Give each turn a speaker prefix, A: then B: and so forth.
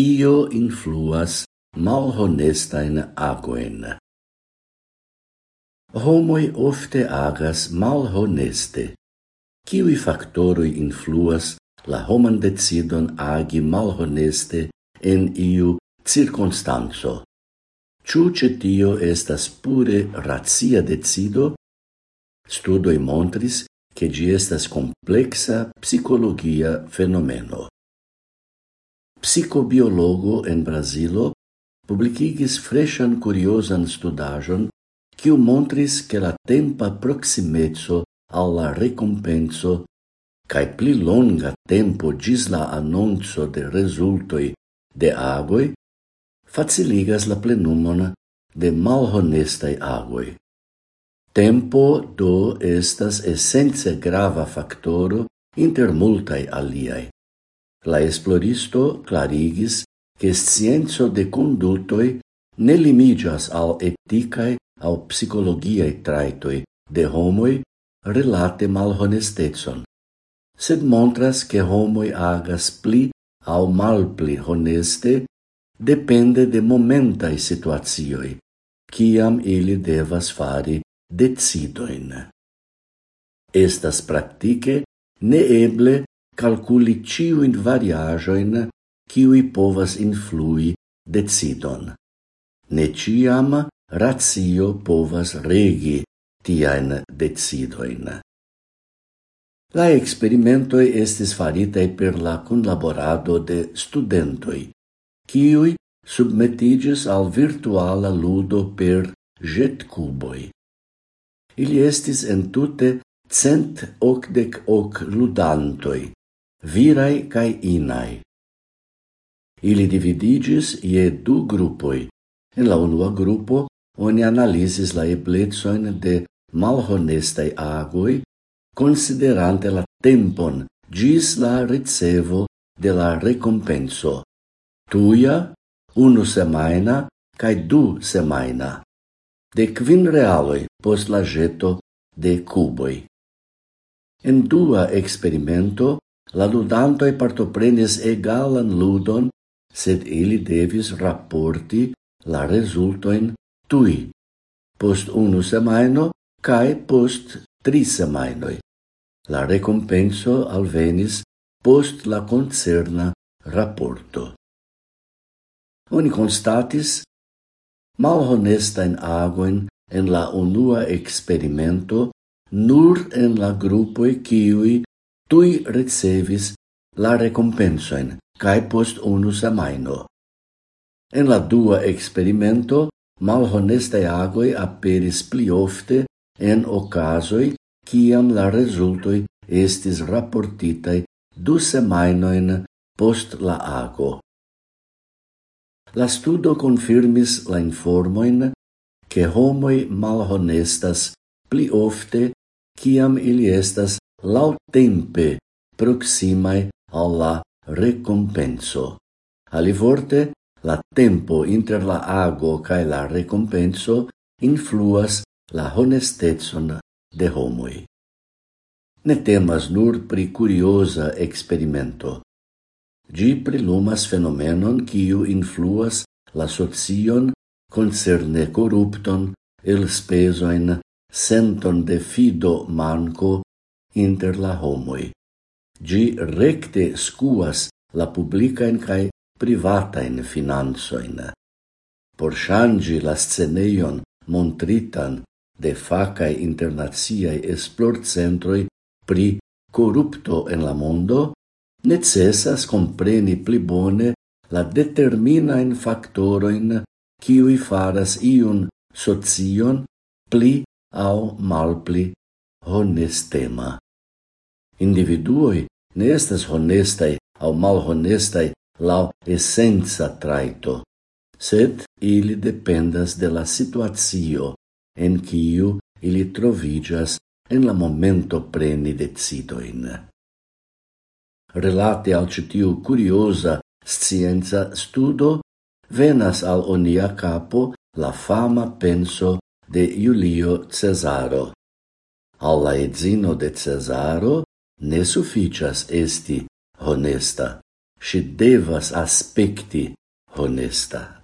A: kio influas malhonestain agoen. Homoi ofte agas malhoneste. Kiwi factorui influas la homan decidon agi malhoneste en iu circunstanzo? Ciu ce tio estas pure razia decido? Studoi montris che gi estas complexa psicologia fenomeno psicobiologo en Brasilo, publicigis freshan curiosan studajon quiu montris che la tempa proximezzo alla recompenso cae pli longa tempo gis la annonzo de resultoi de agoi faciligas la plenumon de malhonestai agoi. Tempo do estas essenze grava factoro inter multai aliai. La esploristo clarigis che scienzo de condutoi ne limiĝas al eticae au psicologiae traitoi de homoi relate malhonestetson, sed montras che homoi agas pli au malpli honeste depende de momentae situatioi, kiam ili devas fari decidoin. Estas practice ne eble calculi ciuin variajoin ciui povas influi decidon. Ne ciam ratio povas regi tiaen decidoin. La experimentoi estis faritei per la conlaborado de studentoi, ciui submetigis al virtuala ludo per jet cuboi. Ili estis entute cent ocdec ok ludantoi, virai cae inai. Ili dividigis ie du gruppoi. En la unua grupo oni analizis la eblezoin de malhonestaj agoj, considerante la tempon gis la ricevo de la recompenso, tuia, unu semaina, cae du semaina, de quin realoi post la jeto de cuboi. En dua experimento, La ludantoj partoprenis egalan ludon, sed ili devis rapporti la resulto in tui. post unu semaino, cae post tri semainoi. La recompenso alvenis post la concerna rapporto. Oni constatis malhonestain agoin en la unua experimento nur en la grupoi kiui tui recevis la recompensoen cae post unu semaino. En la dua experimento, malhonestai agoi aperis pli ofte en ocasoi ciam la resultoi estis raportitai du semainoin post la ago. La studo confirmis la informoin che homoi malhonestas pli ofte ciam ili estas lautempe proximae alla recompenso. Alivorte, la tempo inter la ago cae la recompenso influas la honestetson de homoi. Ne temas nur pri curiosa experimento. Gi prilumas fenomenon quiu influas la socion concerne corrupton, el spesoin, senton de fido manco inter la homoi. Gi recte scuas la publicain cae privatain finanzoin. Por shangi la sceneion montritan de facae internaziae esplorcentroi pri corrupto en la mondo, necessas compreni pli bone la determinain factoroin kiui faras iun socion pli au malpli honestema individuoi ne estas honestai au malhonestai lau essenza traito, sed ili dependas de la situatio en kiu ili trovigas en la momento preni decidoin. Relate al citiu curiosa scienza studo, venas al onia capo la fama penso de Julio Cesaro. Alla edzino de Cesaro ne sufficias esti honesta, si devas aspecti honesta.